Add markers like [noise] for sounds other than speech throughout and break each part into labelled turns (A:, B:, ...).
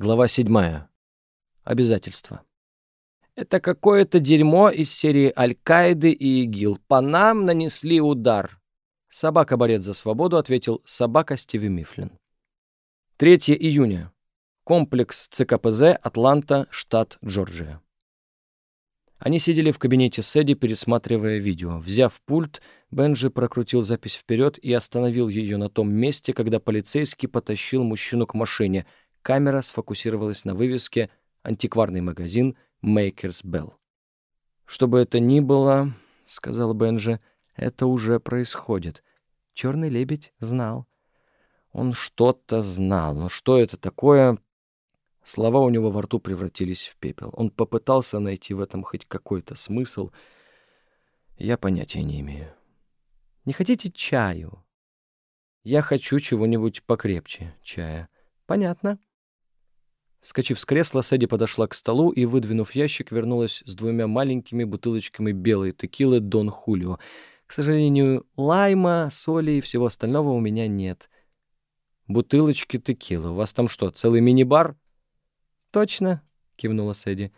A: Глава 7. Обязательства. Это какое-то дерьмо из серии Аль-Каиды и ИГИЛ. По нам нанесли удар. Собака-борец за свободу, ответил собака Стиви Мифлин. 3 июня. Комплекс ЦКПЗ, Атланта, штат Джорджия. Они сидели в кабинете Сэдди, пересматривая видео. Взяв пульт, Бенджи прокрутил запись вперед и остановил ее на том месте, когда полицейский потащил мужчину к машине — Камера сфокусировалась на вывеске «Антикварный магазин Maker's Bell». «Что бы это ни было, — сказал Бенджи, — это уже происходит. Черный лебедь знал. Он что-то знал, но что это такое? Слова у него во рту превратились в пепел. Он попытался найти в этом хоть какой-то смысл. Я понятия не имею. Не хотите чаю? Я хочу чего-нибудь покрепче чая. Понятно. Вскочив с кресла, Сэдди подошла к столу и, выдвинув ящик, вернулась с двумя маленькими бутылочками белой текилы «Дон Хулио». К сожалению, лайма, соли и всего остального у меня нет. «Бутылочки текилы. У вас там что, целый мини-бар?» «Точно», — кивнула Сэдди.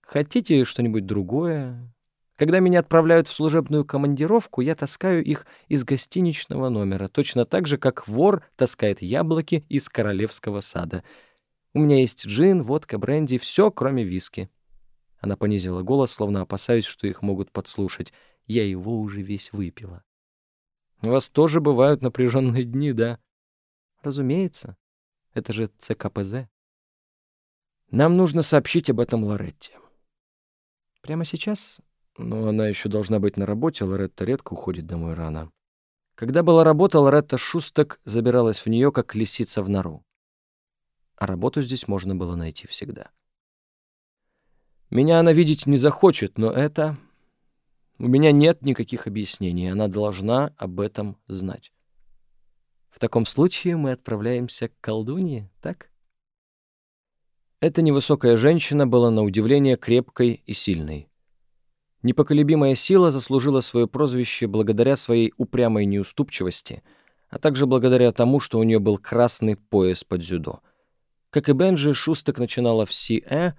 A: «Хотите что-нибудь другое?» Когда меня отправляют в служебную командировку, я таскаю их из гостиничного номера, точно так же, как вор таскает яблоки из королевского сада. У меня есть джин, водка, бренди, все, кроме виски». Она понизила голос, словно опасаясь, что их могут подслушать. Я его уже весь выпила. «У вас тоже бывают напряженные дни, да?» «Разумеется. Это же ЦКПЗ». «Нам нужно сообщить об этом Лоретте». «Прямо сейчас?» «Но она еще должна быть на работе, Лоретта редко уходит домой рано». Когда была работа, Лоретта Шусток забиралась в нее, как лисица в нору а работу здесь можно было найти всегда. Меня она видеть не захочет, но это... У меня нет никаких объяснений, она должна об этом знать. В таком случае мы отправляемся к колдунье, так? Эта невысокая женщина была на удивление крепкой и сильной. Непоколебимая сила заслужила свое прозвище благодаря своей упрямой неуступчивости, а также благодаря тому, что у нее был красный пояс под дзюдо — как и Бенджи, Шусток начинала в СИЭ,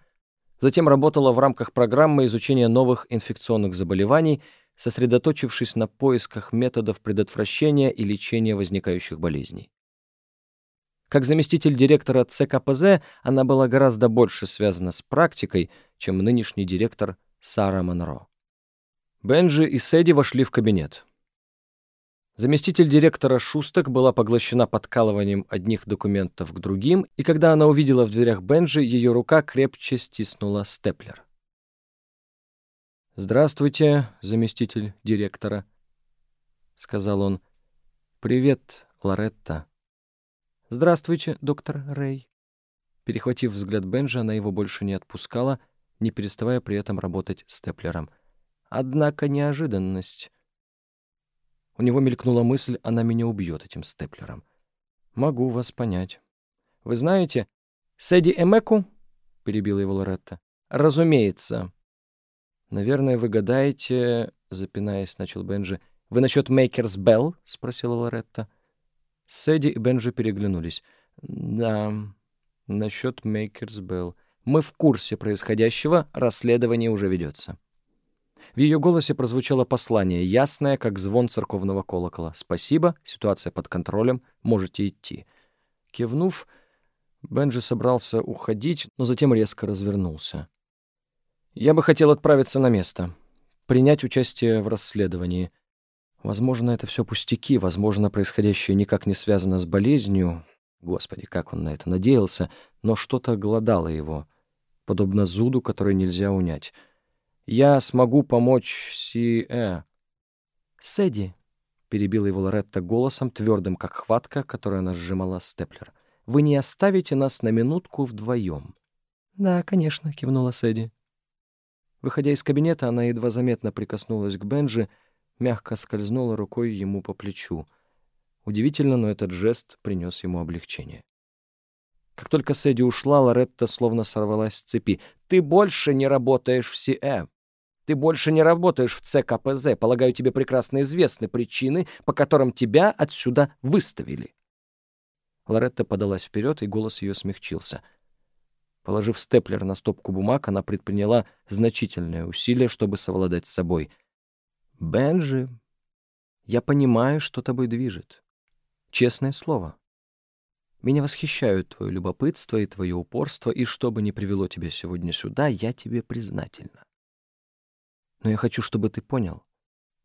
A: затем работала в рамках программы изучения новых инфекционных заболеваний, сосредоточившись на поисках методов предотвращения и лечения возникающих болезней. Как заместитель директора ЦКПЗ она была гораздо больше связана с практикой, чем нынешний директор Сара Монро. Бенджи и Сэдди вошли в кабинет. Заместитель директора Шусток была поглощена подкалыванием одних документов к другим, и когда она увидела в дверях Бенджи, ее рука крепче стиснула степлер. «Здравствуйте, заместитель директора», — сказал он. «Привет, Лоретта». «Здравствуйте, доктор Рэй». Перехватив взгляд Бенджи, она его больше не отпускала, не переставая при этом работать степлером. Однако неожиданность у него мелькнула мысль, она меня убьет этим степлером. Могу вас понять. Вы знаете, Сэдди Эмеку? Перебила его Лоретта. Разумеется. Наверное, вы гадаете, запинаясь, начал Бенджи. Вы насчет Мейкерс Белл? Спросила Лоретта. Сэдди и Бенджи переглянулись. Да, насчет Мейкерс Белл. Мы в курсе происходящего, расследование уже ведется. В ее голосе прозвучало послание, ясное, как звон церковного колокола. «Спасибо, ситуация под контролем, можете идти». Кивнув, Бенджи собрался уходить, но затем резко развернулся. «Я бы хотел отправиться на место, принять участие в расследовании. Возможно, это все пустяки, возможно, происходящее никак не связано с болезнью. Господи, как он на это надеялся, но что-то голодало его, подобно зуду, который нельзя унять». Я смогу помочь Си-Э. Сэдди, перебила его Лоретта голосом, твердым, как хватка, которой она сжимала степлер. Вы не оставите нас на минутку вдвоем. Да, конечно, кивнула Сэдди. Выходя из кабинета, она едва заметно прикоснулась к Бенджи, мягко скользнула рукой ему по плечу. Удивительно, но этот жест принес ему облегчение. Как только Сэдди ушла, Лоретта словно сорвалась с цепи. «Ты больше не работаешь в Си-Э. Ты больше не работаешь в ЦКПЗ. Полагаю, тебе прекрасно известны причины, по которым тебя отсюда выставили». Лоретта подалась вперед, и голос ее смягчился. Положив степлер на стопку бумаг, она предприняла значительное усилие, чтобы совладать с собой. «Бенджи, я понимаю, что тобой движет. Честное слово. Меня восхищают твое любопытство и твое упорство, и что бы ни привело тебя сегодня сюда, я тебе признательна. Но я хочу, чтобы ты понял,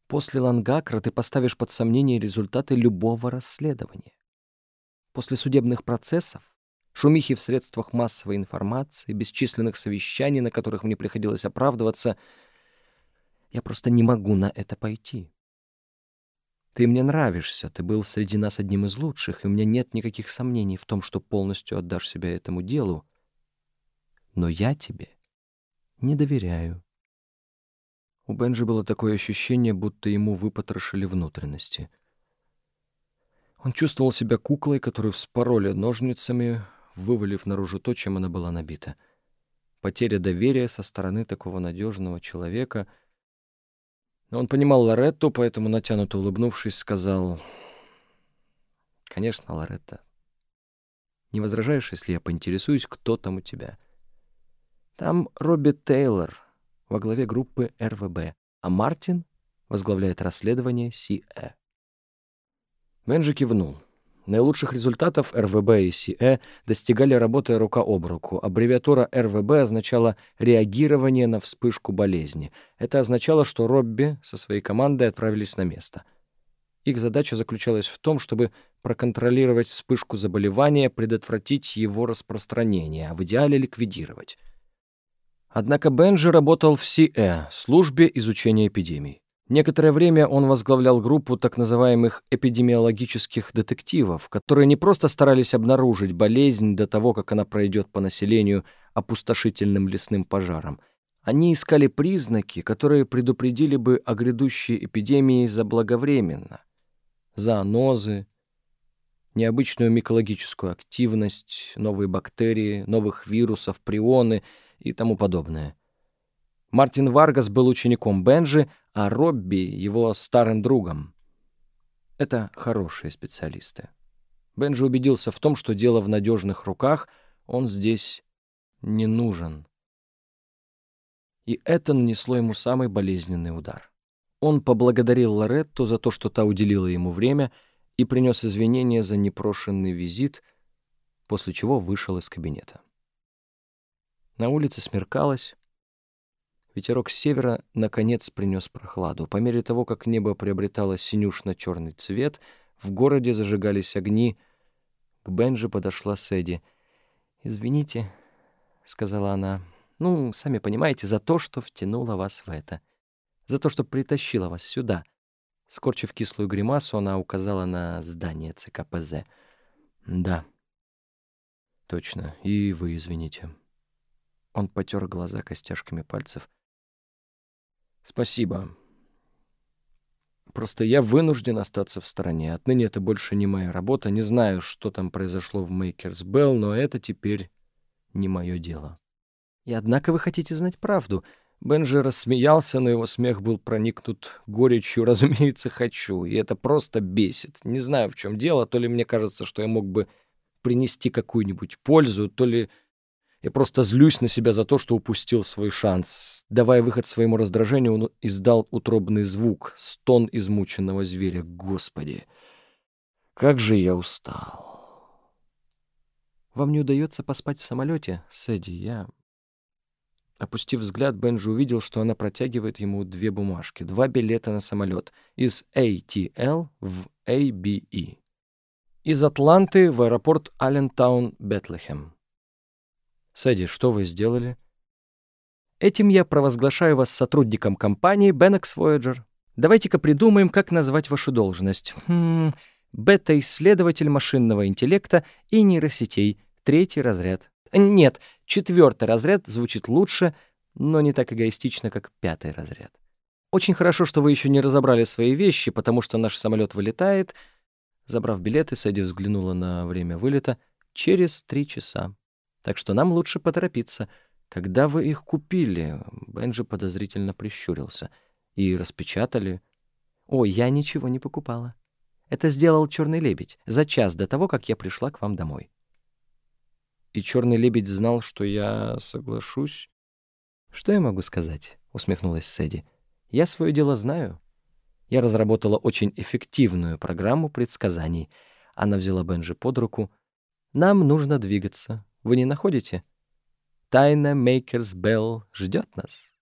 A: после Лангакра ты поставишь под сомнение результаты любого расследования. После судебных процессов, шумихи в средствах массовой информации, бесчисленных совещаний, на которых мне приходилось оправдываться, я просто не могу на это пойти. Ты мне нравишься, ты был среди нас одним из лучших, и у меня нет никаких сомнений в том, что полностью отдашь себя этому делу. Но я тебе не доверяю. У Бенджи было такое ощущение, будто ему выпотрошили внутренности. Он чувствовал себя куклой, которую вспороли ножницами, вывалив наружу то, чем она была набита. Потеря доверия со стороны такого надежного человека — он понимал Лоретту, поэтому, натянуто улыбнувшись, сказал... «Конечно, Лоретта. Не возражаешь, если я поинтересуюсь, кто там у тебя?» «Там Робби Тейлор во главе группы РВБ, а Мартин возглавляет расследование СИЭ». Бенджи кивнул. Наилучших результатов РВБ и СИЭ достигали работая рука об руку. Аббревиатура РВБ означала «реагирование на вспышку болезни». Это означало, что Робби со своей командой отправились на место. Их задача заключалась в том, чтобы проконтролировать вспышку заболевания, предотвратить его распространение, а в идеале ликвидировать. Однако Бенджи работал в СИЭ, службе изучения эпидемий. Некоторое время он возглавлял группу так называемых эпидемиологических детективов, которые не просто старались обнаружить болезнь до того, как она пройдет по населению опустошительным лесным пожаром. Они искали признаки, которые предупредили бы о грядущей эпидемии заблаговременно. Зоонозы, необычную микологическую активность, новые бактерии, новых вирусов, прионы и тому подобное. Мартин Варгас был учеником Бенджи, а Робби — его старым другом. Это хорошие специалисты. Бенджи убедился в том, что дело в надежных руках, он здесь не нужен. И это нанесло ему самый болезненный удар. Он поблагодарил Лоретту за то, что та уделила ему время, и принес извинения за непрошенный визит, после чего вышел из кабинета. На улице смеркалось, Ветерок с севера, наконец, принес прохладу. По мере того, как небо приобретало синюшно-черный цвет, в городе зажигались огни. К Бенджи подошла Сэдди. «Извините», — сказала она, — «ну, сами понимаете, за то, что втянула вас в это. За то, что притащила вас сюда». Скорчив кислую гримасу, она указала на здание ЦКПЗ. «Да, точно, и вы извините». Он потер глаза костяшками пальцев. Спасибо. Просто я вынужден остаться в стороне. Отныне это больше не моя работа. Не знаю, что там произошло в Мейкерс Белл, но это теперь не мое дело. И однако вы хотите знать правду. Бенджи рассмеялся, но его смех был проникнут горечью. [laughs] Разумеется, хочу. И это просто бесит. Не знаю, в чем дело. То ли мне кажется, что я мог бы принести какую-нибудь пользу, то ли я просто злюсь на себя за то, что упустил свой шанс. Давая выход своему раздражению, он издал утробный звук, стон измученного зверя. Господи, как же я устал. Вам не удается поспать в самолете, Сэдди? Я... Опустив взгляд, Бенджи увидел, что она протягивает ему две бумажки, два билета на самолет из ATL в ABE. Из Атланты в аэропорт Аллентаун-Бетлехем. Сэдди, что вы сделали? Этим я провозглашаю вас сотрудником компании Benex Voyager. Давайте-ка придумаем, как назвать вашу должность. Хм, бета-исследователь машинного интеллекта и нейросетей. Третий разряд. Нет, четвертый разряд звучит лучше, но не так эгоистично, как пятый разряд. Очень хорошо, что вы еще не разобрали свои вещи, потому что наш самолет вылетает. Забрав билеты, Сэдди взглянула на время вылета. Через три часа. Так что нам лучше поторопиться. Когда вы их купили?» Бенджи подозрительно прищурился. «И распечатали?» «О, я ничего не покупала. Это сделал черный лебедь за час до того, как я пришла к вам домой». и черный лебедь знал, что я соглашусь. «Что я могу сказать?» — усмехнулась Сэдди. «Я свое дело знаю. Я разработала очень эффективную программу предсказаний. Она взяла Бенджи под руку. Нам нужно двигаться. Вы не находите? Тайна Мейкерс Белл ждет нас».